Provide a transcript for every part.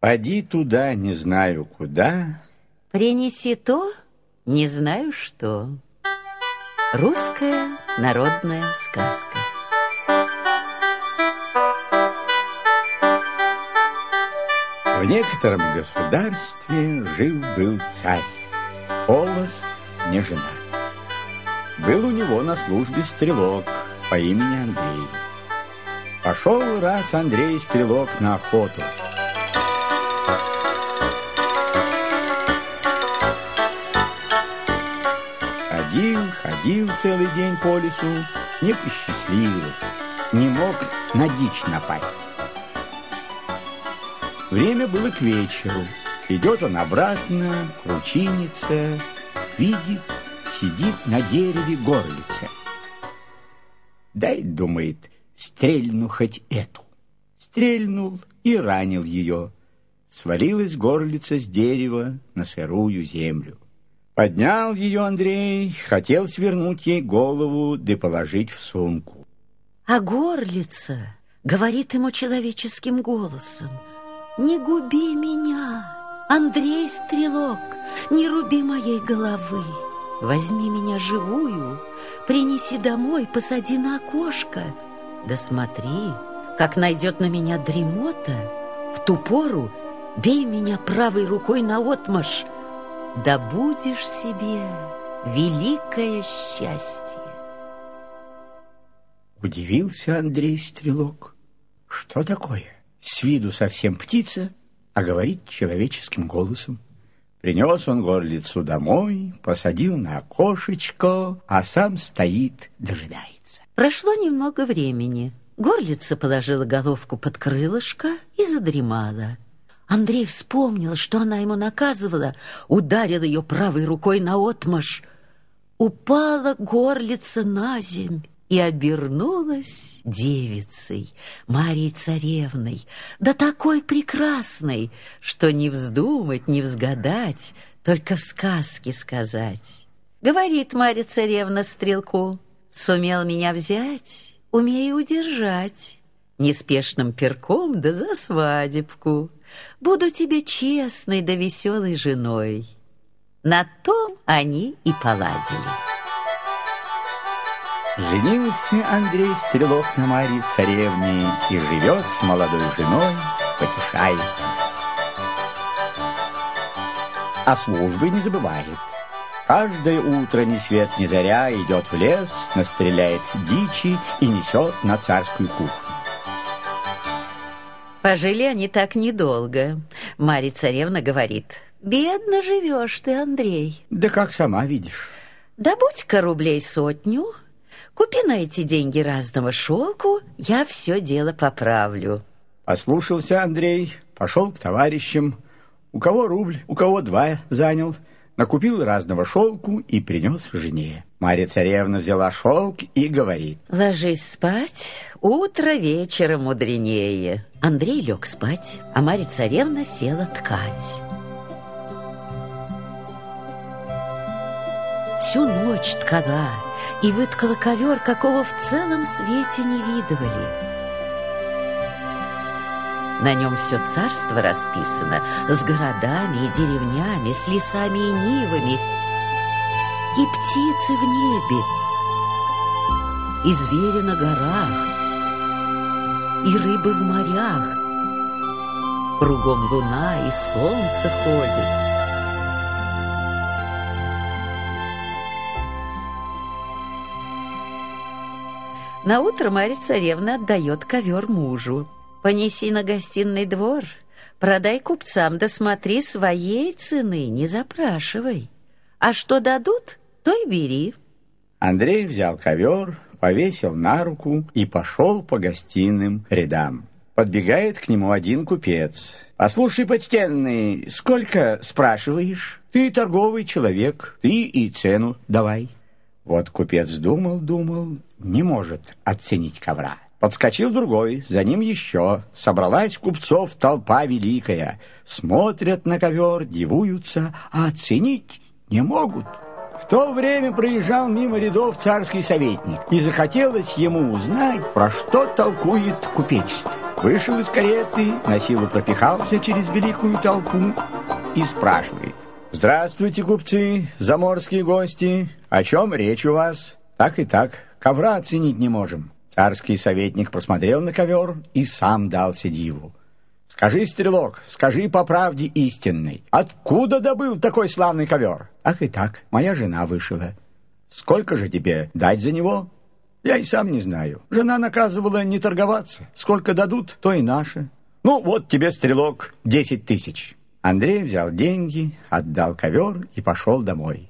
Поди туда, не знаю куда. Принеси то, не знаю что. Русская народная сказка. В некотором государстве жил-был царь, холост, не женат. Был у него на службе стрелок по имени Андрей. Пошел раз Андрей Стрелок на охоту. Ходил, ходил целый день по лесу, не посчастливилось, не мог на дичь напасть. Время было к вечеру. Идет он обратно, кручинится, видит, сидит на дереве горлица. Дай, думает, стрельну хоть эту. Стрельнул и ранил ее. Свалилась горлица с дерева на сырую землю. Поднял ее Андрей, хотел свернуть ей голову да положить в сумку. А горлица говорит ему человеческим голосом, «Не губи меня, Андрей Стрелок, не руби моей головы. Возьми меня живую, принеси домой, посади на окошко, да смотри, как найдет на меня дремота, в ту пору бей меня правой рукой на отмашь, да будешь себе великое счастье. Удивился Андрей Стрелок. Что такое? С виду совсем птица, а говорит человеческим голосом. Принес он горлицу домой, посадил на окошечко, а сам стоит, дожидается. Прошло немного времени. Горлица положила головку под крылышко и задремала. Андрей вспомнил, что она ему наказывала, ударил ее правой рукой на отмаш. Упала горлица на земь и обернулась девицей, Марией Царевной, да такой прекрасной, что не вздумать, не взгадать, только в сказке сказать. Говорит Марья Царевна стрелку, сумел меня взять, умею удержать, неспешным перком да за свадебку. Буду тебе честной да веселой женой. На том они и поладили. Женился Андрей Стрелок на Марии Царевне и живет с молодой женой, потешается. А службы не забывает. Каждое утро ни свет ни заря идет в лес, настреляет дичи и несет на царскую кухню. Пожили они так недолго. Марья царевна говорит, «Бедно живешь ты, Андрей». Да как сама видишь. Добудь-ка рублей сотню, купи на эти деньги разного шелку, я все дело поправлю. Послушался Андрей, пошел к товарищам. У кого рубль, у кого два занял – накупил разного шелку и принес жене. Марья царевна взяла шелк и говорит. Ложись спать, утро вечера мудренее. Андрей лег спать, а Марья царевна села ткать. Всю ночь ткала и выткала ковер, какого в целом свете не видывали. На нем все царство расписано с городами и деревнями, с лесами и нивами, и птицы в небе, и звери на горах, и рыбы в морях. Кругом луна и солнце ходит. На утро Марья царевна отдает ковер мужу. Понеси на гостиный двор, продай купцам, да своей цены, не запрашивай. А что дадут, то и бери. Андрей взял ковер, повесил на руку и пошел по гостиным рядам. Подбегает к нему один купец. «Послушай, почтенный, сколько спрашиваешь? Ты торговый человек, ты и цену давай». Вот купец думал-думал, не может оценить ковра. Подскочил другой, за ним еще. Собралась купцов толпа великая. Смотрят на ковер, дивуются, а оценить не могут. В то время проезжал мимо рядов царский советник, и захотелось ему узнать, про что толкует купечество. Вышел из кареты, на силу пропихался через великую толпу и спрашивает. «Здравствуйте, купцы, заморские гости. О чем речь у вас?» «Так и так, ковра оценить не можем». Царский советник посмотрел на ковер и сам дался диву. «Скажи, стрелок, скажи по правде истинной, откуда добыл такой славный ковер?» «Ах и так, моя жена вышила». «Сколько же тебе дать за него?» Я и сам не знаю. Жена наказывала не торговаться. Сколько дадут, то и наше. Ну, вот тебе, стрелок, десять тысяч. Андрей взял деньги, отдал ковер и пошел домой.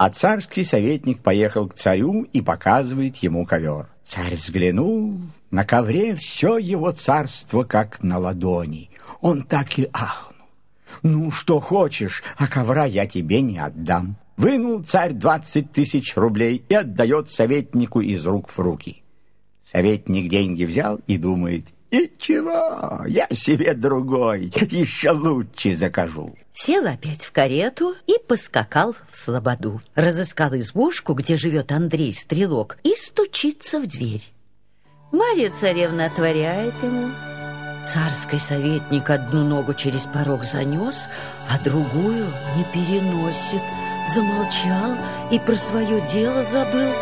А царский советник поехал к царю и показывает ему ковер. Царь взглянул, на ковре все его царство как на ладони. Он так и ахнул. «Ну, что хочешь, а ковра я тебе не отдам». Вынул царь двадцать тысяч рублей и отдает советнику из рук в руки. Советник деньги взял и думает, и чего, я себе другой, еще лучше закажу. Сел опять в карету и поскакал в слободу. Разыскал избушку, где живет Андрей Стрелок, и стучится в дверь. Марья царевна отворяет ему. Царский советник одну ногу через порог занес, а другую не переносит – замолчал и про свое дело забыл.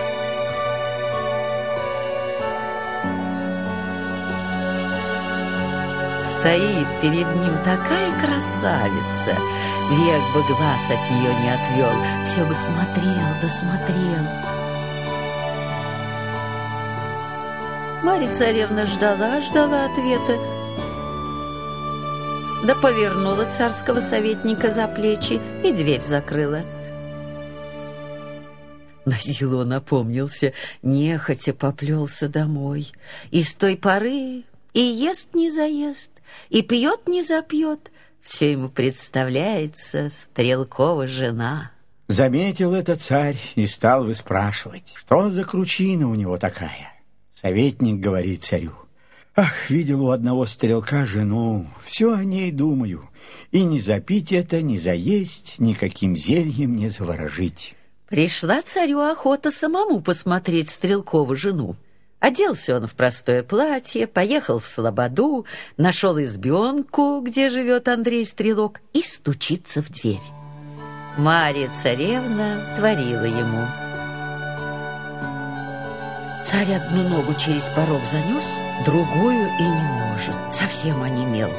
Стоит перед ним такая красавица, век бы глаз от нее не отвел, все бы смотрел да смотрел. Марья царевна ждала, ждала ответа, да повернула царского советника за плечи и дверь закрыла. На силу он нехотя поплелся домой. И с той поры и ест не заест, и пьет не запьет. Все ему представляется Стрелкова жена. Заметил это царь и стал выспрашивать, что за кручина у него такая. Советник говорит царю, «Ах, видел у одного стрелка жену, все о ней думаю, и не запить это, не заесть, никаким зельем не заворожить». Пришла царю охота самому посмотреть Стрелкову жену. Оделся он в простое платье, поехал в Слободу, нашел избенку, где живет Андрей Стрелок, и стучится в дверь. Мария царевна творила ему. Царь одну ногу через порог занес, другую и не может, совсем онемел.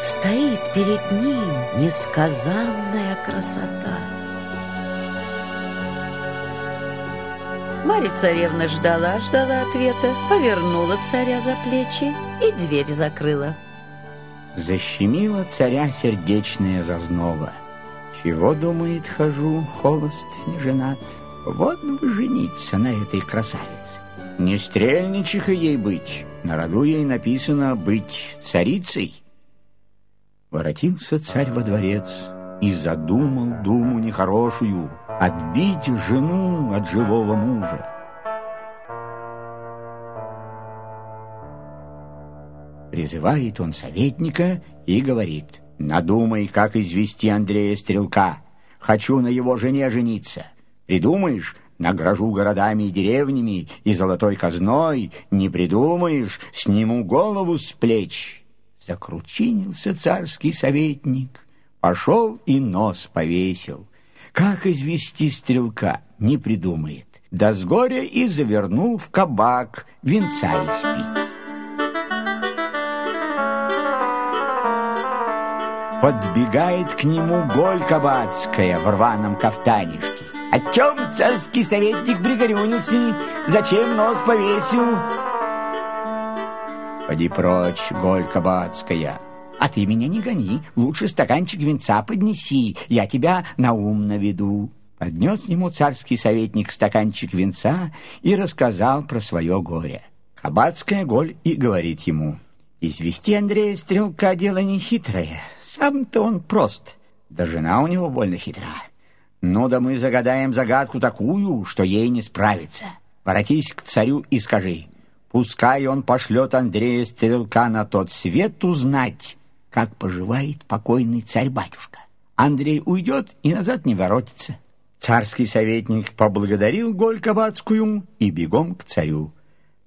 Стоит перед ним несказанная красота. Марья царевна ждала, ждала ответа, повернула царя за плечи и дверь закрыла. Защемила царя сердечная зазнова. Чего, думает, хожу, холост не женат. Вот бы жениться на этой красавице. Не стрельничиха ей быть, на роду ей написано быть царицей. Воротился царь во дворец и задумал думу нехорошую — отбить жену от живого мужа. Призывает он советника и говорит, «Надумай, как извести Андрея Стрелка. Хочу на его жене жениться. Придумаешь, награжу городами и деревнями и золотой казной. Не придумаешь, сниму голову с плеч». Закручинился царский советник, пошел и нос повесил. Как извести стрелка, не придумает. Да с горя и завернул в кабак, венца испить. Подбегает к нему голь кабацкая в рваном кафтанишке. О чем царский советник пригорюнился? Зачем нос повесил? Поди прочь, голь кабацкая, а ты меня не гони, лучше стаканчик винца поднеси, я тебя на ум наведу». Поднес ему царский советник стаканчик винца и рассказал про свое горе. Кабацкая голь и говорит ему, «Извести Андрея Стрелка дело не хитрое, сам-то он прост, да жена у него больно хитра. Ну да мы загадаем загадку такую, что ей не справиться. Воротись к царю и скажи, пускай он пошлет Андрея Стрелка на тот свет узнать, как поживает покойный царь-батюшка. Андрей уйдет и назад не воротится. Царский советник поблагодарил Голь Кабацкую и бегом к царю.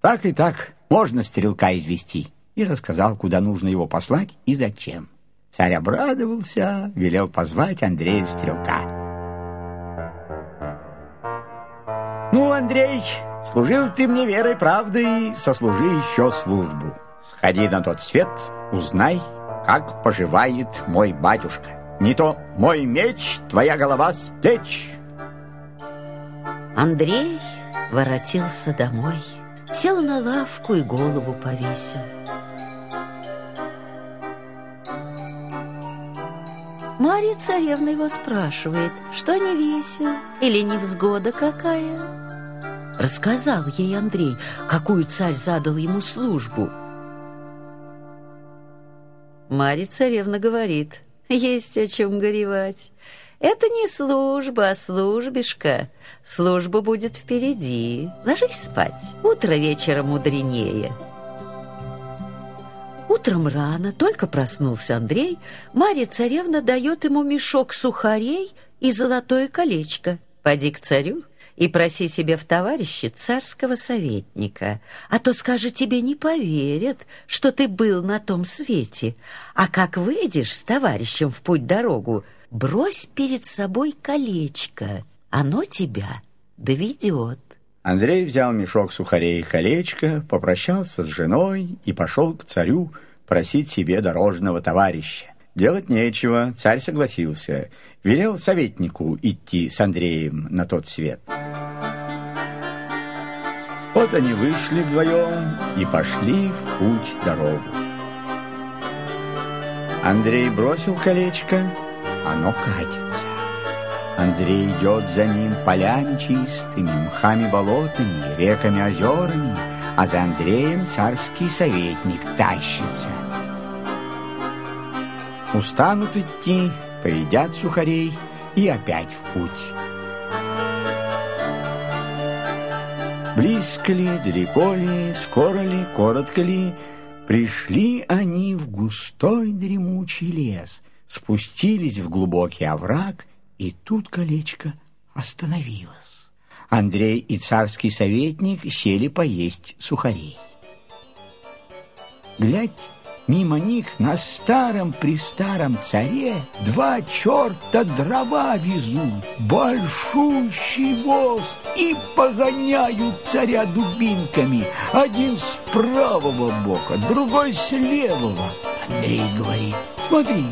Так и так можно стрелка извести. И рассказал, куда нужно его послать и зачем. Царь обрадовался, велел позвать Андрея Стрелка. «Ну, Андрей, служил ты мне верой правдой, сослужи еще службу. Сходи на тот свет, узнай, как поживает мой батюшка. Не то мой меч, твоя голова с плеч». Андрей воротился домой, сел на лавку и голову повесил. Марья царевна его спрашивает, что не весел или невзгода какая. Рассказал ей Андрей, какую царь задал ему службу. Марья царевна говорит, есть о чем горевать. Это не служба, а службишка. Служба будет впереди. Ложись спать. Утро вечера мудренее. Утром рано, только проснулся Андрей, Марья царевна дает ему мешок сухарей и золотое колечко. Поди к царю и проси себе в товарищи царского советника, а то, скажи, тебе не поверят, что ты был на том свете. А как выйдешь с товарищем в путь-дорогу, брось перед собой колечко, оно тебя доведет. Андрей взял мешок сухарей и колечко, попрощался с женой и пошел к царю просить себе дорожного товарища. Делать нечего, царь согласился, велел советнику идти с Андреем на тот свет. Вот они вышли вдвоем и пошли в путь дорогу. Андрей бросил колечко, оно катится. Андрей идет за ним полями чистыми, мхами болотами, реками озерами, а за Андреем царский советник тащится. Устанут идти, поедят сухарей и опять в путь. Близко ли, далеко ли, скоро ли, коротко ли, пришли они в густой дремучий лес, спустились в глубокий овраг — и тут колечко остановилось. Андрей и царский советник сели поесть сухарей. Глядь, мимо них на старом-престаром царе два черта дрова везут, большущий воз, и погоняют царя дубинками, один с правого бока, другой с левого. Андрей говорит, смотри,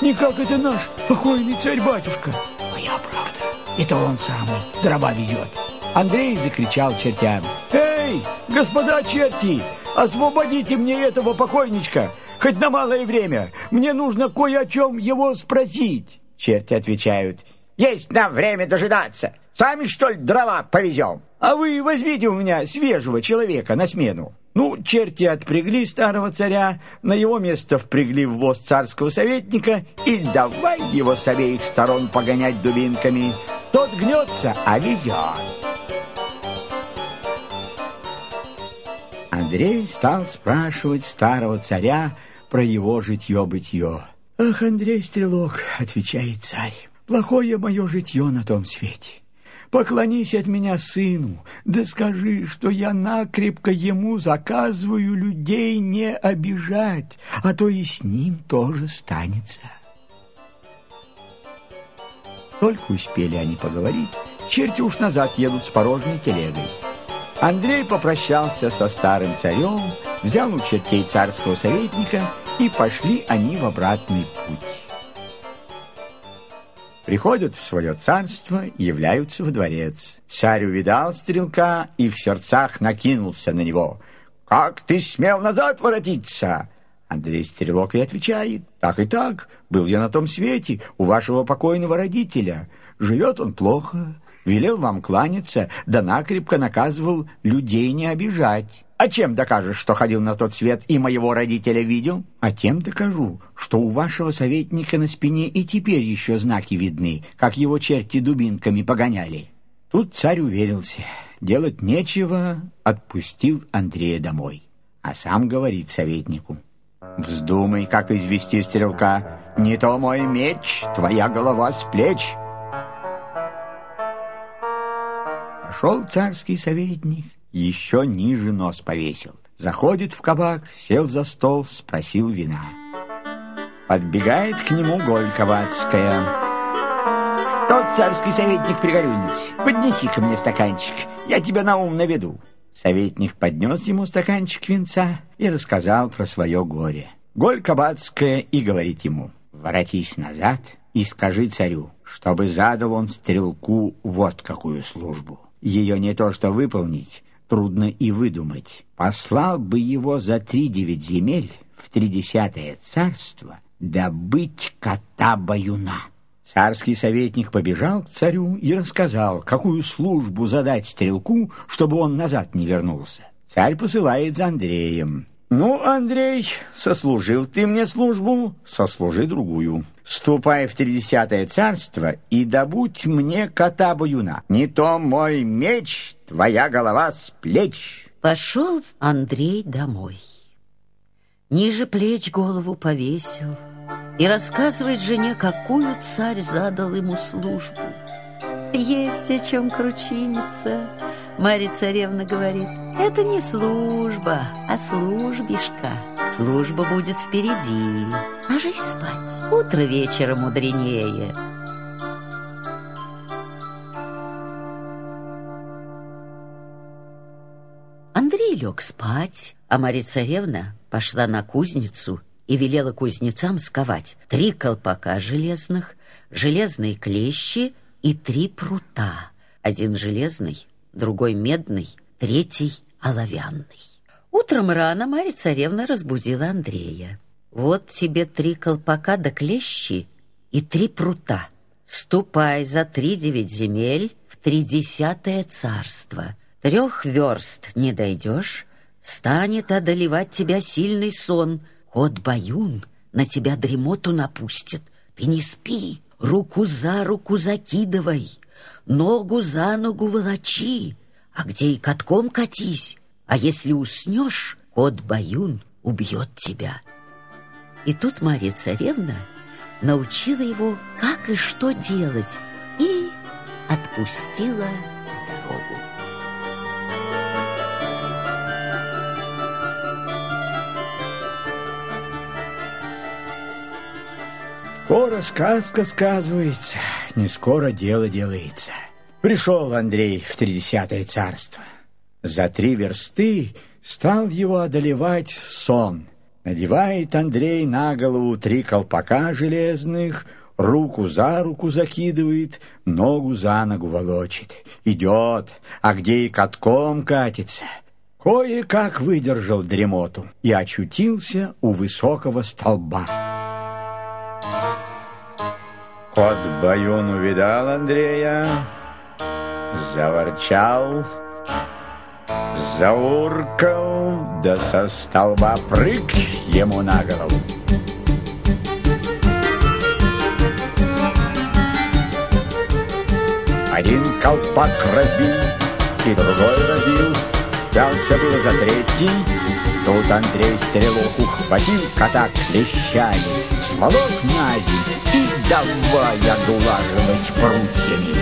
не как это наш покойный царь-батюшка. Моя правда. Это он самый дрова везет. Андрей закричал чертям. Эй, господа черти, освободите мне этого покойничка, хоть на малое время. Мне нужно кое о чем его спросить. Черти отвечают. Есть нам время дожидаться. Сами, что ли, дрова повезем? А вы возьмите у меня свежего человека на смену. Ну, черти отпрягли старого царя, на его место впрягли в воз царского советника и давай его с обеих сторон погонять дубинками. Тот гнется, а везет. Андрей стал спрашивать старого царя про его житье-бытье. «Ах, Андрей Стрелок», — отвечает царь, — «плохое мое житье на том свете». Поклонись от меня сыну, да скажи, что я накрепко ему заказываю людей не обижать, а то и с ним тоже станется. Только успели они поговорить, черти уж назад едут с порожней телегой. Андрей попрощался со старым царем, взял у чертей царского советника, и пошли они в обратный путь приходят в свое царство являются во дворец. Царь увидал стрелка и в сердцах накинулся на него. «Как ты смел назад воротиться?» Андрей Стрелок и отвечает, «Так и так, был я на том свете у вашего покойного родителя. Живет он плохо, велел вам кланяться, да накрепко наказывал людей не обижать». А чем докажешь, что ходил на тот свет и моего родителя видел? А тем докажу, что у вашего советника на спине и теперь еще знаки видны, как его черти дубинками погоняли. Тут царь уверился, делать нечего, отпустил Андрея домой. А сам говорит советнику, «Вздумай, как извести стрелка, не то мой меч, твоя голова с плеч». Пошел царский советник, еще ниже нос повесил. Заходит в кабак, сел за стол, спросил вина. Подбегает к нему Голь Кабацкая. «Тот царский советник пригорюнился. Поднеси-ка мне стаканчик, я тебя на ум наведу». Советник поднес ему стаканчик винца и рассказал про свое горе. Голь Кабацкая и говорит ему, «Воротись назад и скажи царю, чтобы задал он стрелку вот какую службу. Ее не то что выполнить, трудно и выдумать. Послал бы его за три девять земель в тридесятое царство добыть кота-баюна». Царский советник побежал к царю и рассказал, какую службу задать стрелку, чтобы он назад не вернулся. Царь посылает за Андреем. «Ну, Андрей, сослужил ты мне службу, сослужи другую. Ступай в тридесятое царство и добудь мне кота-баюна. Не то мой меч, твоя голова с плеч». Пошел Андрей домой. Ниже плеч голову повесил — и рассказывает жене, какую царь задал ему службу. Есть о чем кручиниться. Марья царевна говорит, это не служба, а службишка. Служба будет впереди. Ложись спать, утро вечера мудренее. Андрей лег спать, а Марья царевна пошла на кузницу и велела кузнецам сковать три колпака железных, железные клещи и три прута. Один железный, другой медный, третий оловянный. Утром рано Марья царевна разбудила Андрея. «Вот тебе три колпака да клещи и три прута. Ступай за три девять земель в тридесятое царство. Трех верст не дойдешь, станет одолевать тебя сильный сон — Кот Баюн на тебя дремоту напустит. Ты не спи, руку за руку закидывай, ногу за ногу волочи, а где и катком катись. А если уснешь, кот Баюн убьет тебя. И тут Марья Царевна научила его, как и что делать, и отпустила в дорогу. Скоро сказка сказывается, не скоро дело делается. Пришел Андрей в тридесятое царство. За три версты стал его одолевать сон. Надевает Андрей на голову три колпака железных, руку за руку закидывает, ногу за ногу волочит. Идет, а где и катком катится. Кое-как выдержал дремоту и очутился у высокого столба. Кот Баюн увидал Андрея, заворчал, зауркал, да со столба прыг ему на голову. Один колпак разбил, и другой разбил, взялся было за третий, Тут Андрей стрелу ухватил кота клещами, Сволок на земь и давай оглаживать прутьями.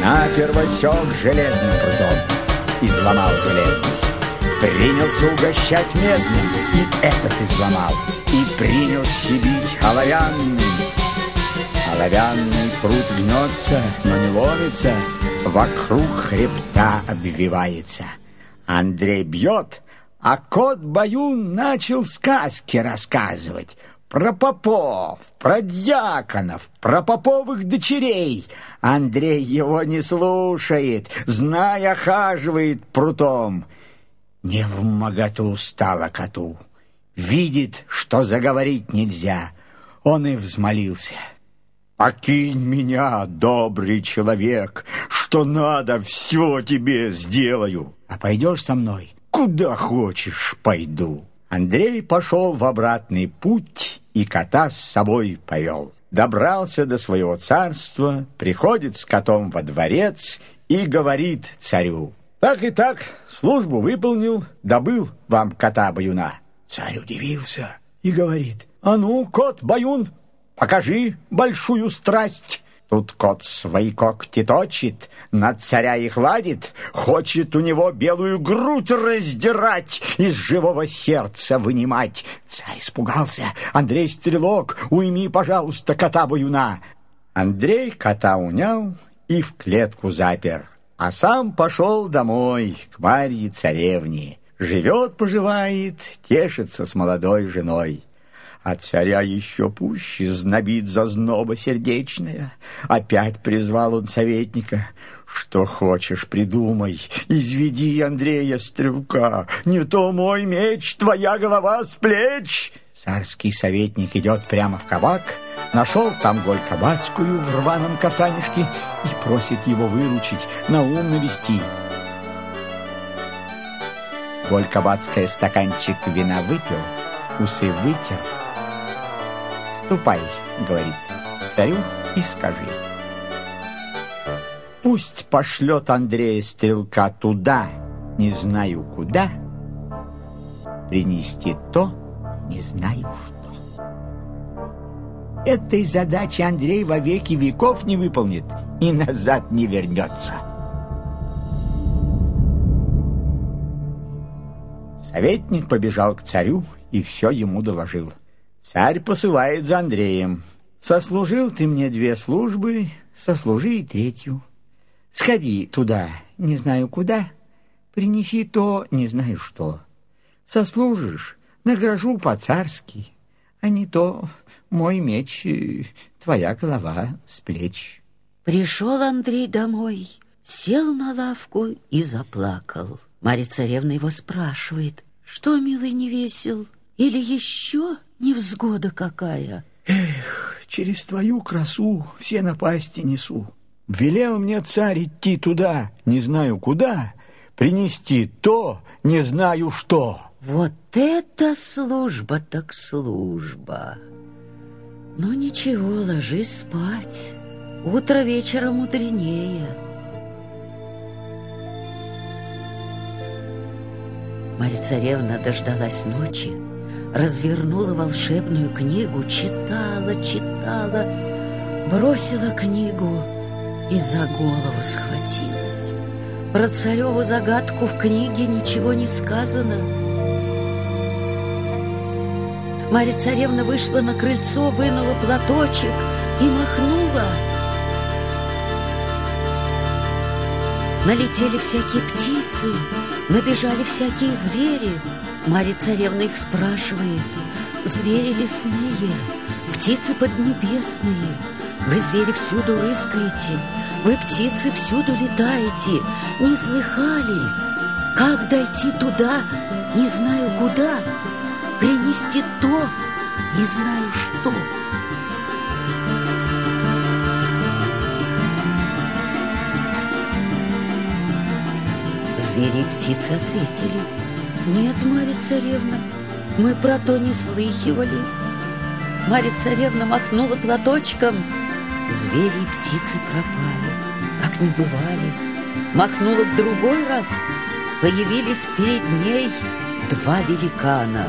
Наперво сёк железным прутом, изломал железный. Принялся угощать медным, и этот изломал, И принялся бить оловянным. Оловянный прут гнется, но не ломится, Вокруг хребта обвивается. Андрей бьет, а кот Баюн начал сказки рассказывать про попов, про дьяконов, про поповых дочерей. Андрей его не слушает, зная, хаживает прутом. Не в моготу стало коту. Видит, что заговорить нельзя. Он и взмолился. «Покинь меня, добрый человек, что надо, все тебе сделаю. А пойдешь со мной?» Куда хочешь, пойду. Андрей пошел в обратный путь и кота с собой повел. Добрался до своего царства, приходит с котом во дворец и говорит царю. Так и так, службу выполнил, добыл вам кота-баюна. Царь удивился и говорит. А ну, кот-баюн, покажи большую страсть. Тут кот свои когти точит, на царя их ладит, хочет у него белую грудь раздирать, из живого сердца вынимать. Царь испугался. Андрей Стрелок, уйми, пожалуйста, кота баюна. Андрей кота унял и в клетку запер, а сам пошел домой к Марье царевне. Живет, поживает, тешится с молодой женой. А царя еще пуще знобит зазноба сердечная. Опять призвал он советника. Что хочешь, придумай, изведи Андрея Стрелка. Не то мой меч, твоя голова с плеч. Царский советник идет прямо в кабак, нашел там Голь Кабацкую в рваном кафтанишке и просит его выручить, на ум навести. Голь Кабацкая стаканчик вина выпил, усы вытер, «Ступай», — говорит царю, — «и скажи». Пусть пошлет Андрея Стрелка туда, не знаю куда, принести то, не знаю что. Этой задачи Андрей во веки веков не выполнит и назад не вернется. Советник побежал к царю и все ему доложил. Царь посылает за Андреем. Сослужил ты мне две службы, сослужи и третью. Сходи туда, не знаю куда, принеси то, не знаю что. Сослужишь, награжу по-царски, а не то мой меч, твоя голова с плеч. Пришел Андрей домой, сел на лавку и заплакал. Марья царевна его спрашивает, что, милый, не весел, или еще невзгода какая. Эх, через твою красу все напасти несу. Велел мне царь идти туда, не знаю куда, принести то, не знаю что. Вот это служба так служба. Ну ничего, ложись спать. Утро вечера мудренее. Марья царевна дождалась ночи, развернула волшебную книгу, читала, читала, бросила книгу и за голову схватилась. Про цареву загадку в книге ничего не сказано. Марья царевна вышла на крыльцо, вынула платочек и махнула. Налетели всякие птицы, набежали всякие звери — Марья царевна их спрашивает, звери лесные, птицы поднебесные, вы, звери, всюду рыскаете, вы, птицы, всюду летаете, не слыхали? Как дойти туда, не знаю куда, принести то, не знаю что. Звери и птицы ответили — нет, Марья царевна, мы про то не слыхивали. Марья царевна махнула платочком. Звери и птицы пропали, как не бывали. Махнула в другой раз, появились перед ней два великана.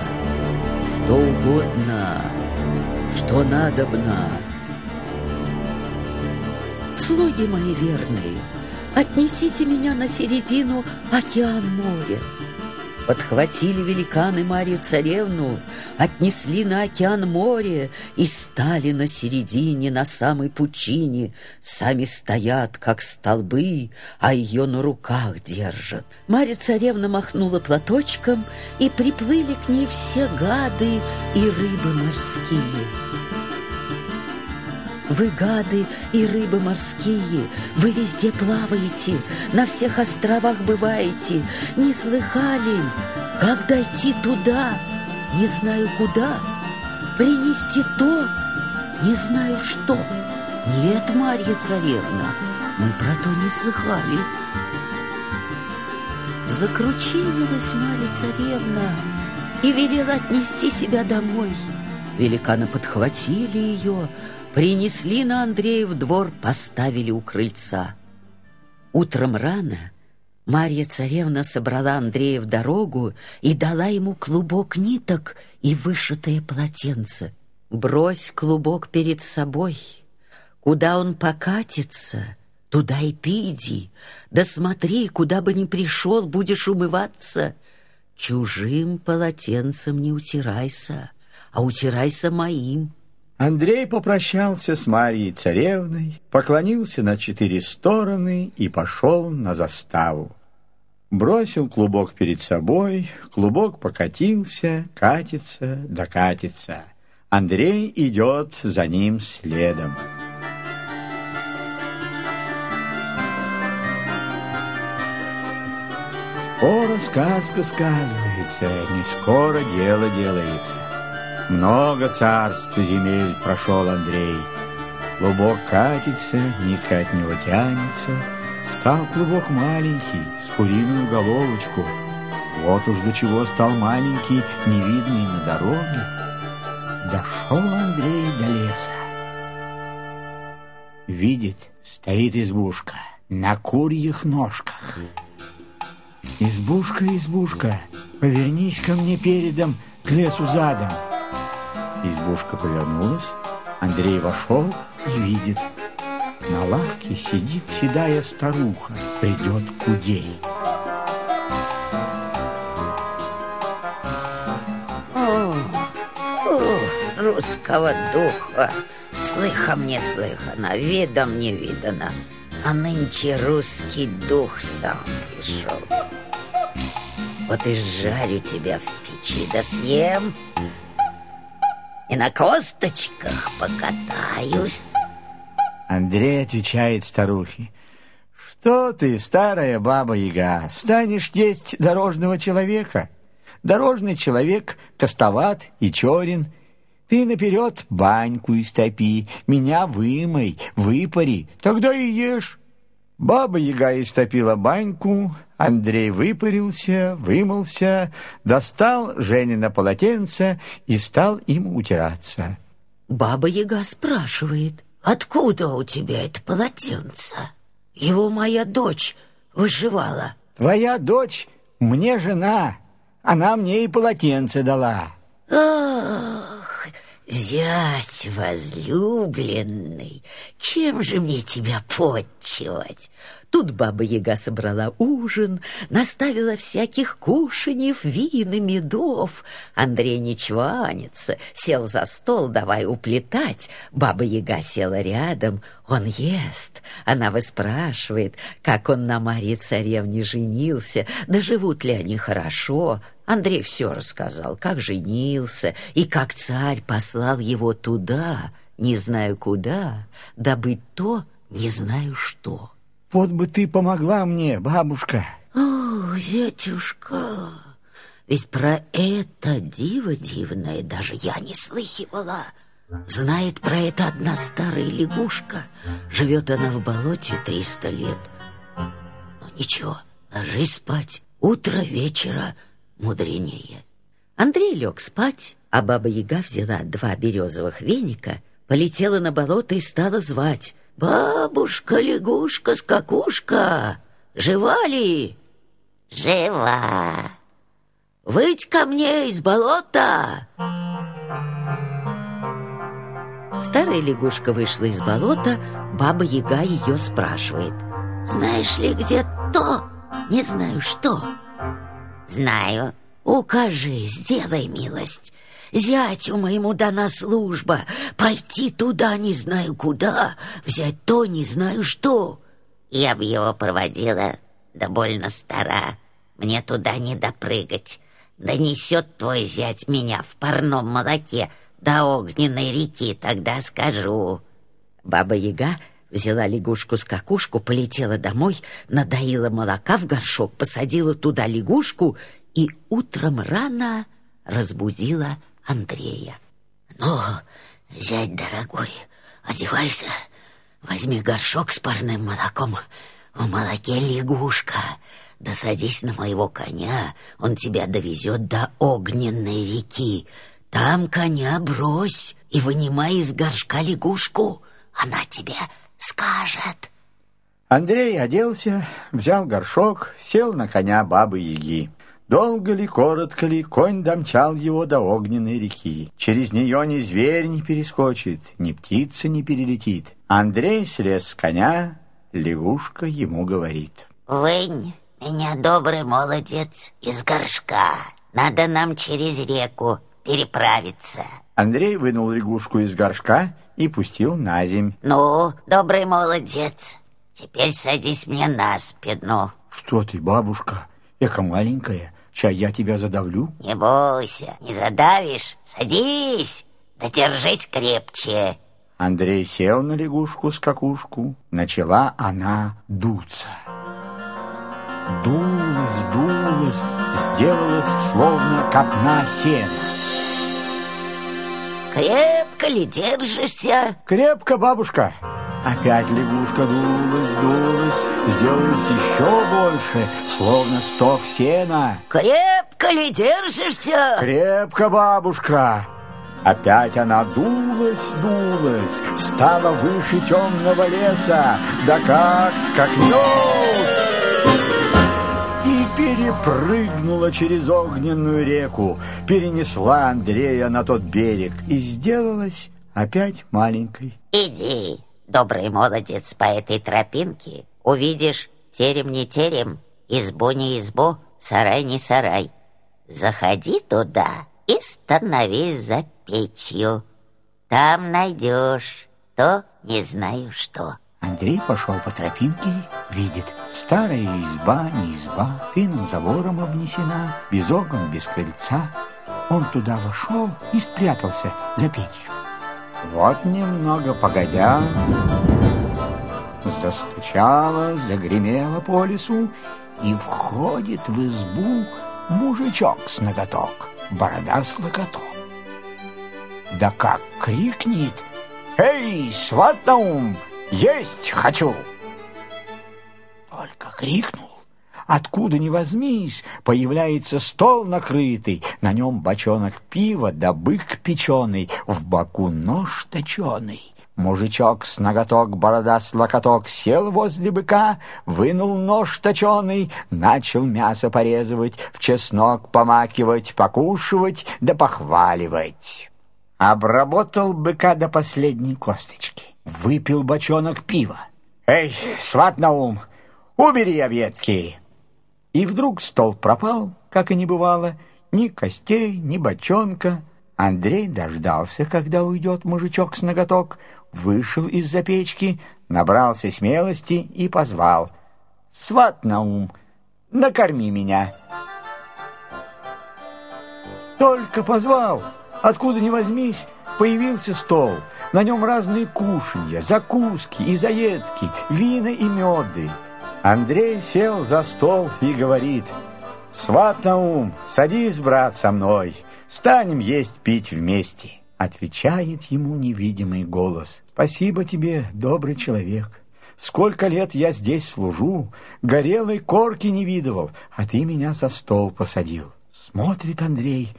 Что угодно, что надобно. Слуги мои верные, отнесите меня на середину океан моря. Подхватили великаны Марию царевну, отнесли на океан море и стали на середине, на самой пучине. Сами стоят, как столбы, а ее на руках держат. Марья царевна махнула платочком, и приплыли к ней все гады и рыбы морские. Вы гады и рыбы морские, вы везде плаваете, на всех островах бываете. Не слыхали, как дойти туда, не знаю куда, принести то, не знаю что. Нет, Марья царевна, мы про то не слыхали. Закручинилась Марья царевна и велела отнести себя домой. Великаны подхватили ее, Принесли на Андреев двор, поставили у крыльца. Утром рано Марья царевна собрала Андрея в дорогу и дала ему клубок ниток и вышитое полотенце. «Брось клубок перед собой, Куда он покатится, туда и ты иди. Да смотри, куда бы ни пришел, будешь умываться. Чужим полотенцем не утирайся, а утирайся моим. Андрей попрощался с Марией царевной, поклонился на четыре стороны и пошел на заставу. Бросил клубок перед собой, клубок покатился, катится, докатится. Андрей идет за ним следом. Скоро сказка сказывается, не скоро дело делается. Много царств и земель прошел Андрей. Клубок катится, нитка от него тянется. Стал клубок маленький, с куриную головочку. Вот уж до чего стал маленький, невидный на дороге. Дошел Андрей до леса. Видит, стоит избушка на курьих ножках. Избушка, избушка, повернись ко мне передом, к лесу задом. Избушка повернулась, Андрей вошел и видит. На лавке сидит седая старуха, придет кудей. О, о, русского духа, слыхом не слыхано, видом не видано, а нынче русский дух сам пришел. Вот и жарю тебя в печи, да съем, и на косточках покатаюсь. Андрей отвечает старухе. Что ты, старая баба-яга, станешь есть дорожного человека? Дорожный человек костоват и черен. Ты наперед баньку истопи, меня вымой, выпари, тогда и ешь. Баба-яга истопила баньку, Андрей выпарился, вымылся, достал Женина полотенце и стал им утираться. Баба-яга спрашивает, откуда у тебя это полотенце? Его моя дочь выживала. Твоя дочь мне жена, она мне и полотенце дала. Ах, зять возлюбленный, чем же мне тебя подчивать? Тут баба-яга собрала ужин, наставила всяких кушаньев, вин и медов. Андрей не чванится, сел за стол, давай уплетать. Баба-яга села рядом, он ест. Она выспрашивает, как он на Марье царевне женился, да живут ли они хорошо. Андрей все рассказал, как женился и как царь послал его туда, не знаю куда, добыть то, не знаю что. Вот бы ты помогла мне, бабушка. О, зятюшка, ведь про это диво дивное даже я не слыхивала. Знает про это одна старая лягушка. Живет она в болоте триста лет. Ну ничего, ложись спать. Утро вечера мудренее. Андрей лег спать, а баба-яга взяла два березовых веника, полетела на болото и стала звать. «Бабушка, лягушка, скакушка, жива ли?» «Жива!» «Выйдь ко мне из болота!» Старая лягушка вышла из болота, баба-яга ее спрашивает. «Знаешь ли, где то? Не знаю, что». «Знаю. Укажи, сделай милость. Зятю моему дана служба, пойти туда не знаю куда, взять то не знаю что. Я б его проводила, да больно стара, мне туда не допрыгать. Да несет твой зять меня в парном молоке до огненной реки, тогда скажу. Баба-яга взяла лягушку-скакушку, полетела домой, надоила молока в горшок, посадила туда лягушку и утром рано разбудила Андрея. «Ну, зять дорогой, одевайся, возьми горшок с парным молоком, в молоке лягушка, да садись на моего коня, он тебя довезет до огненной реки. Там коня брось и вынимай из горшка лягушку, она тебе скажет». Андрей оделся, взял горшок, сел на коня бабы-яги. Долго ли, коротко ли, конь домчал его до огненной реки. Через нее ни зверь не перескочит, ни птица не перелетит. Андрей слез с коня, лягушка ему говорит. Вынь меня, добрый молодец, из горшка. Надо нам через реку переправиться. Андрей вынул лягушку из горшка и пустил на земь. Ну, добрый молодец, теперь садись мне на спину. Что ты, бабушка, эка маленькая, чай я тебя задавлю? Не бойся, не задавишь, садись, да держись крепче. Андрей сел на лягушку-скакушку, начала она дуться. Дулась, дулась, сделалась словно копна сена. Крепко ли держишься? Крепко, бабушка. Опять лягушка дулась, дулась, сделалась еще больше, словно сток сена. Крепко ли держишься? Крепко, бабушка. Опять она дулась, дулась, стала выше темного леса, да как скакнет! И перепрыгнула через огненную реку, перенесла Андрея на тот берег и сделалась опять маленькой. Иди, добрый молодец, по этой тропинке увидишь терем не терем, избу не избу, сарай не сарай. Заходи туда и становись за печью. Там найдешь то не знаю что. Андрей пошел по тропинке, видит, старая изба, не изба, тыным забором обнесена, без окон, без крыльца. Он туда вошел и спрятался за печью. Вот немного погодя, застучало, загремело по лесу, и входит в избу мужичок с ноготок, борода с локоток. Да как крикнет «Эй, сват на ум, есть хочу!» Только крикнул, откуда ни возьмись, появляется стол накрытый, на нем бочонок пива да бык печеный, в боку нож точеный. Мужичок с ноготок, борода с локоток сел возле быка, вынул нож точеный, начал мясо порезывать, в чеснок помакивать, покушивать да похваливать. Обработал быка до последней косточки, выпил бочонок пива. «Эй, сват на ум, убери объедки!» И вдруг стол пропал, как и не бывало, ни костей, ни бочонка. Андрей дождался, когда уйдет мужичок с ноготок, вышел из-за печки, набрался смелости и позвал. «Сват на ум, накорми меня!» Только позвал, откуда ни возьмись, появился стол. На нем разные кушанья, закуски и заедки, вина и меды. Андрей сел за стол и говорит, «Сват на ум, садись, брат, со мной, станем есть пить вместе». Отвечает ему невидимый голос, «Спасибо тебе, добрый человек». Сколько лет я здесь служу, горелой корки не видывал, а ты меня за стол посадил. Смотрит Андрей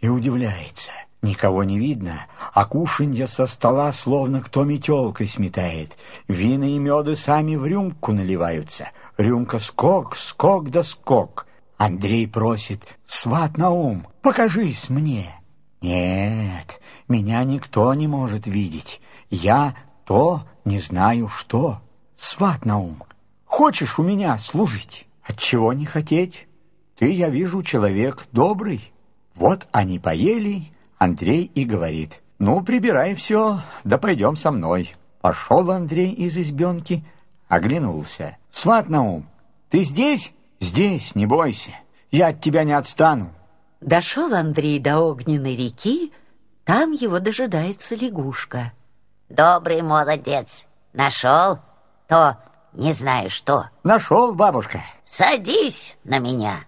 и удивляется. Никого не видно, а кушанья со стола словно кто метелкой сметает. Вина и меды сами в рюмку наливаются. Рюмка скок, скок да скок. Андрей просит, сват на ум, покажись мне. Нет, меня никто не может видеть. Я то не знаю что. Сват на ум, хочешь у меня служить? Отчего не хотеть? Ты, я вижу, человек добрый. Вот они поели, Андрей и говорит, ну, прибирай все, да пойдем со мной. Пошел Андрей из избенки, оглянулся. Сват на ум, ты здесь? Здесь, не бойся, я от тебя не отстану. Дошел Андрей до огненной реки, там его дожидается лягушка. Добрый молодец, нашел то не знаю что. Нашел, бабушка. Садись на меня.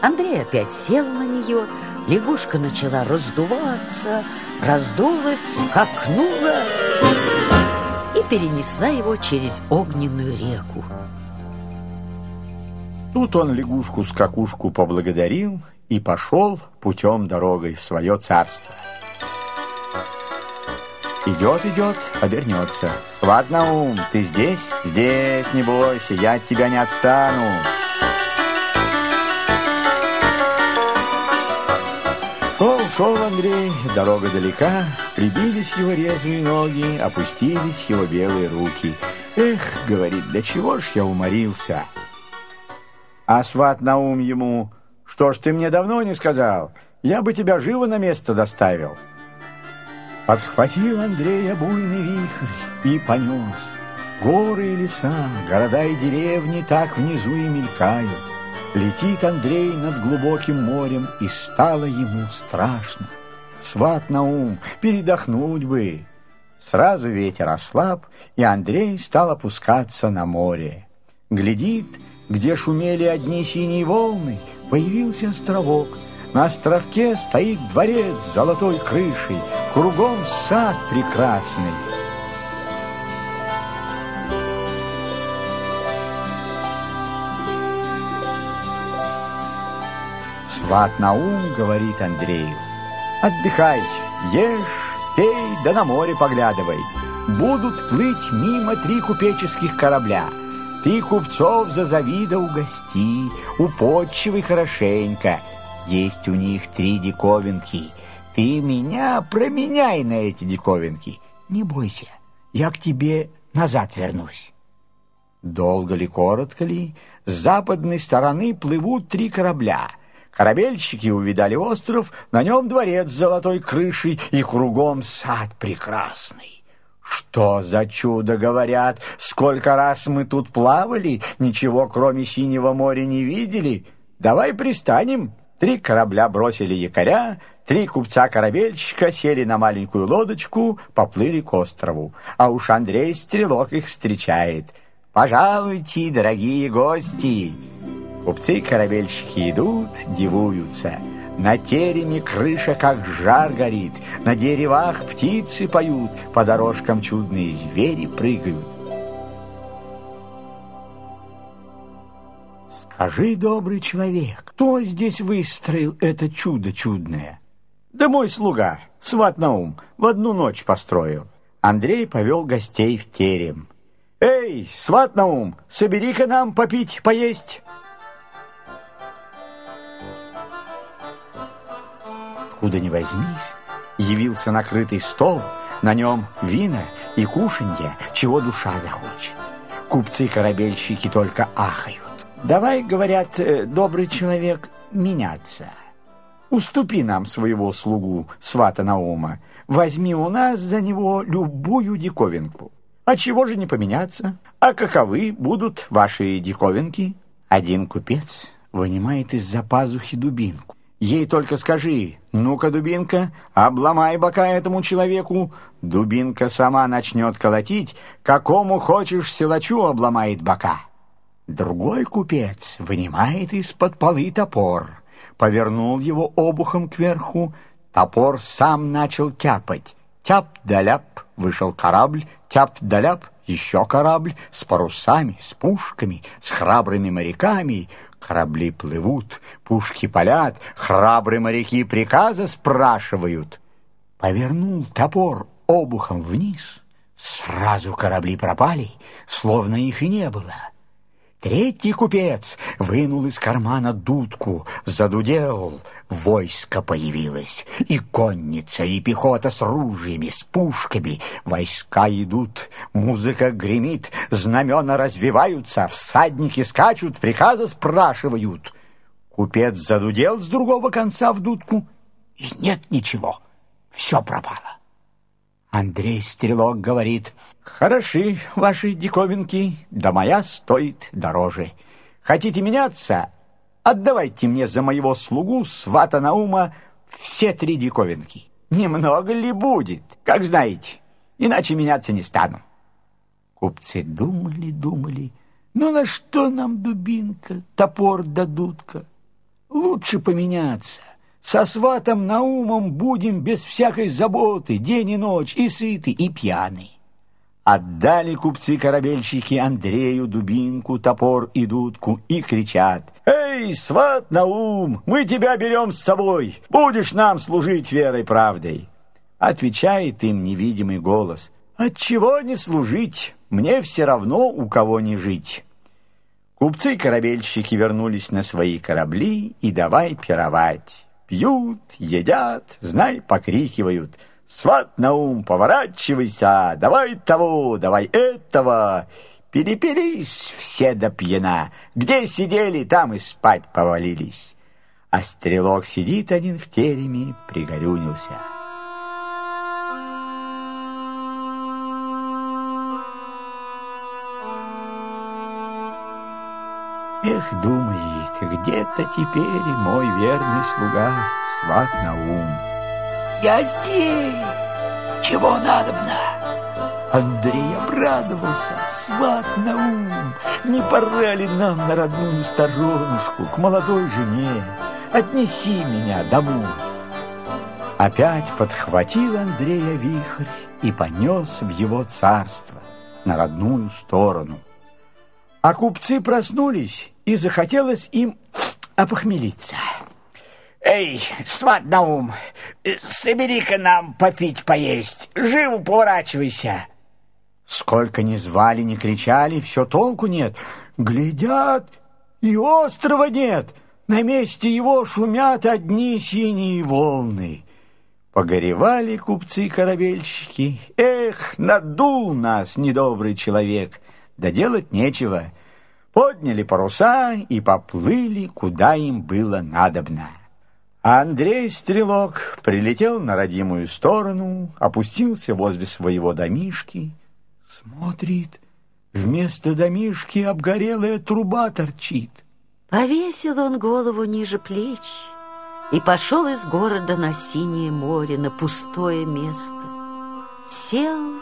Андрей опять сел на нее, лягушка начала раздуваться, раздулась, скакнула и перенесла его через огненную реку. Тут он лягушку-скакушку поблагодарил и пошел путем дорогой в свое царство. Идет, идет, обернется. На ум, ты здесь? Здесь, не бойся, я от тебя не отстану. Шел, шел Андрей, дорога далека, прибились его резвые ноги, опустились его белые руки. Эх, говорит, да чего ж я уморился. А сват на ум ему, что ж ты мне давно не сказал, я бы тебя живо на место доставил. Подхватил Андрея буйный вихрь и понес. Горы и леса, города и деревни так внизу и мелькают. Летит Андрей над глубоким морем, и стало ему страшно. Сват на ум, передохнуть бы. Сразу ветер ослаб, и Андрей стал опускаться на море. Глядит, где шумели одни синие волны, появился островок. На островке стоит дворец с золотой крышей, кругом сад прекрасный. Сват Наум говорит Андрею, «Отдыхай, ешь, пей, да на море поглядывай. Будут плыть мимо три купеческих корабля. Ты купцов за завида угости, уподчивай хорошенько. Есть у них три диковинки. Ты меня променяй на эти диковинки. Не бойся, я к тебе назад вернусь». Долго ли, коротко ли, с западной стороны плывут три корабля — Корабельщики увидали остров, на нем дворец с золотой крышей и кругом сад прекрасный. Что за чудо, говорят, сколько раз мы тут плавали, ничего кроме синего моря не видели. Давай пристанем. Три корабля бросили якоря, три купца-корабельщика сели на маленькую лодочку, поплыли к острову. А уж Андрей Стрелок их встречает. «Пожалуйте, дорогие гости!» Купцы и корабельщики идут, дивуются. На тереме крыша, как жар горит, На деревах птицы поют, По дорожкам чудные звери прыгают. Скажи, добрый человек, кто здесь выстроил это чудо чудное? Да мой слуга, сват Наум, в одну ночь построил. Андрей повел гостей в терем. Эй, сват Наум, собери-ка нам попить, поесть. Откуда ни возьмись, явился накрытый стол, на нем вина и кушанье, чего душа захочет. Купцы-корабельщики только ахают. Давай, говорят, э, добрый человек, меняться. Уступи нам своего слугу, свата Наума. Возьми у нас за него любую диковинку. А чего же не поменяться? А каковы будут ваши диковинки? Один купец вынимает из-за пазухи дубинку. Ей только скажи, ну-ка, дубинка, обломай бока этому человеку. Дубинка сама начнет колотить, какому хочешь силачу обломает бока. Другой купец вынимает из-под полы топор, повернул его обухом кверху, топор сам начал тяпать. Тяп-да-ляп, вышел корабль, тяп-да-ляп, еще корабль с парусами, с пушками, с храбрыми моряками, Корабли плывут, пушки палят, храбрые моряки приказа спрашивают. Повернул топор обухом вниз, сразу корабли пропали, словно их и не было. Третий купец вынул из кармана дудку, задудел, войско появилось, и конница, и пехота с ружьями, с пушками. Войска идут, музыка гремит, знамена развиваются, всадники скачут, приказы спрашивают. Купец задудел с другого конца в дудку, и нет ничего, все пропало. Андрей Стрелок говорит, «Хороши ваши диковинки, да моя стоит дороже. Хотите меняться? Отдавайте мне за моего слугу свата Наума все три диковинки. Немного ли будет, как знаете, иначе меняться не стану». Купцы думали, думали, «Ну на что нам дубинка, топор да дудка? Лучше поменяться». Со сватом Наумом будем без всякой заботы, день и ночь, и сыты, и пьяны. Отдали купцы-корабельщики Андрею дубинку, топор и дудку и кричат. «Эй, сват Наум, мы тебя берем с собой, будешь нам служить верой правдой!» Отвечает им невидимый голос. «Отчего не служить? Мне все равно, у кого не жить». Купцы-корабельщики вернулись на свои корабли и давай пировать пьют, едят, знай, покрикивают. Сват на ум, поворачивайся, давай того, давай этого. Перепились все до пьяна. Где сидели, там и спать повалились. А стрелок сидит один в тереме, пригорюнился. Эх, думает, где-то теперь мой верный слуга, сват Наум. Я здесь! Чего надобно? Андрей обрадовался, сват Наум, не пора ли нам на родную сторонушку, к молодой жене? Отнеси меня домой. Опять подхватил Андрея вихрь и понес в его царство, на родную сторону. А купцы проснулись и захотелось им опохмелиться. Эй, сват Наум, собери-ка нам попить, поесть. Живо поворачивайся. Сколько ни звали, ни кричали, все толку нет. Глядят, и острова нет. На месте его шумят одни синие волны. Погоревали купцы-корабельщики. Эх, надул нас недобрый человек. Да делать нечего подняли паруса и поплыли, куда им было надобно. А Андрей Стрелок прилетел на родимую сторону, опустился возле своего домишки, смотрит, вместо домишки обгорелая труба торчит. Повесил он голову ниже плеч и пошел из города на синее море, на пустое место. Сел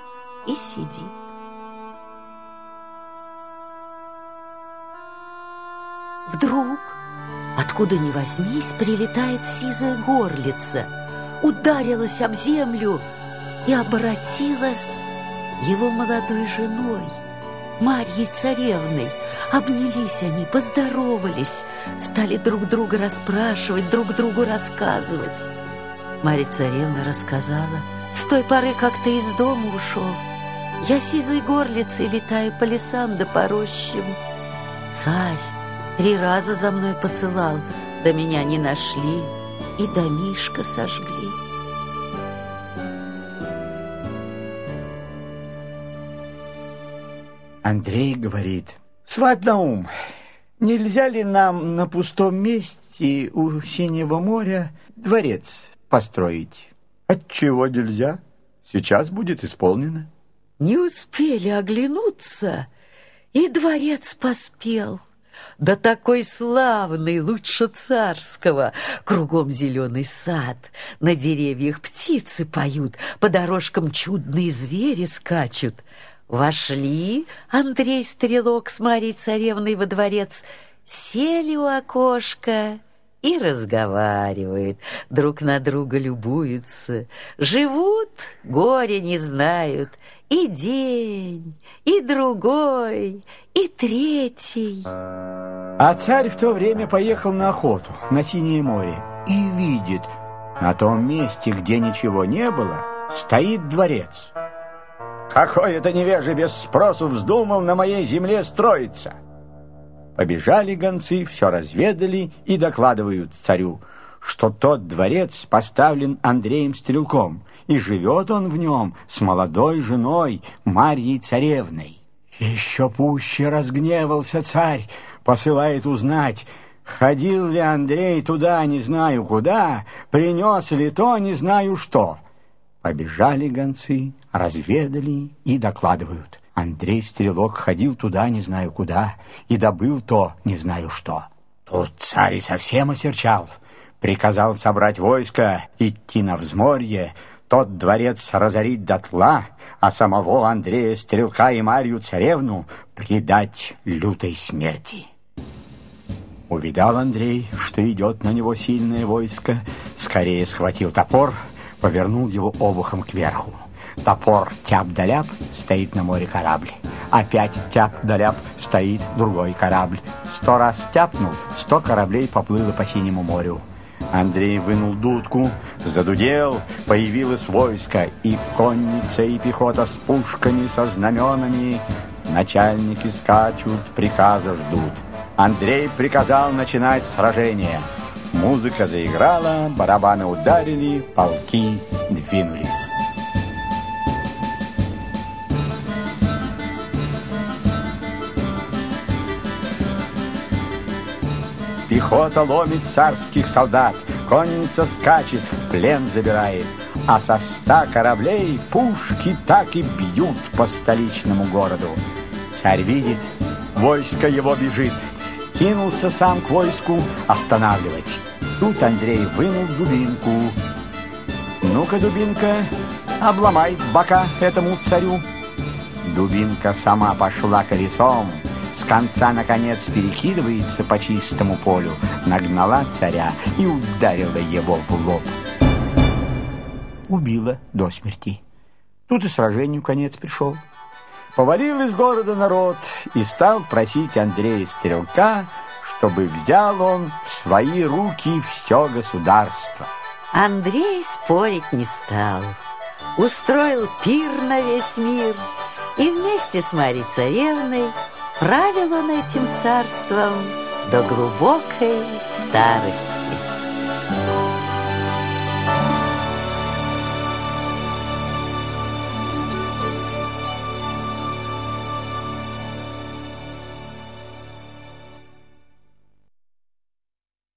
и сидит. Вдруг, откуда ни возьмись, прилетает сизая горлица, ударилась об землю и обратилась его молодой женой, Марьей Царевной. Обнялись они, поздоровались, стали друг друга расспрашивать, друг другу рассказывать. Марья Царевна рассказала, с той поры, как ты из дома ушел, я сизой горлицей летаю по лесам да по рощам. Царь Три раза за мной посылал, да меня не нашли и домишко сожгли. Андрей говорит, сват на ум, нельзя ли нам на пустом месте у Синего моря дворец построить? Отчего нельзя? Сейчас будет исполнено. Не успели оглянуться, и дворец поспел да такой славный, лучше царского. Кругом зеленый сад, на деревьях птицы поют, по дорожкам чудные звери скачут. Вошли Андрей Стрелок с Марьей Царевной во дворец, сели у окошка и разговаривают, друг на друга любуются, живут, горе не знают, и день, и другой, и третий. А царь в то время поехал на охоту на Синее море и видит, на том месте, где ничего не было, стоит дворец. Какой это невежий без спросу вздумал на моей земле строиться? Побежали гонцы, все разведали и докладывают царю, что тот дворец поставлен Андреем Стрелком, и живет он в нем с молодой женой Марьей Царевной. Еще пуще разгневался царь, посылает узнать, ходил ли Андрей туда, не знаю куда, принес ли то, не знаю что. Побежали гонцы, разведали и докладывают. Андрей Стрелок ходил туда, не знаю куда, и добыл то, не знаю что. Тут царь совсем осерчал, приказал собрать войско, идти на взморье, тот дворец разорить дотла, а самого Андрея Стрелка и Марью Царевну предать лютой смерти. Увидал Андрей, что идет на него сильное войско, скорее схватил топор, повернул его обухом кверху. Топор тяп-да-ляп, стоит на море корабль. Опять тяп-да-ляп, стоит другой корабль. Сто раз тяпнул, сто кораблей поплыло по синему морю. Андрей вынул дудку, задудел, появилось войско, и конница, и пехота с пушками, со знаменами. Начальники скачут, приказа ждут. Андрей приказал начинать сражение. Музыка заиграла, барабаны ударили, полки двинулись. Пехота ломит царских солдат, конница скачет, в плен забирает, а со ста кораблей пушки так и бьют по столичному городу. Царь видит, войско его бежит, кинулся сам к войску останавливать. Тут Андрей вынул дубинку. Ну-ка, дубинка, обломай бока этому царю. Дубинка сама пошла колесом, с конца, наконец, перекидывается по чистому полю, нагнала царя и ударила его в лоб. Убила до смерти. Тут и сражению конец пришел. Повалил из города народ и стал просить Андрея Стрелка, чтобы взял он в свои руки все государство. Андрей спорить не стал. Устроил пир на весь мир и вместе с Марьей Царевной правил он этим царством до глубокой старости.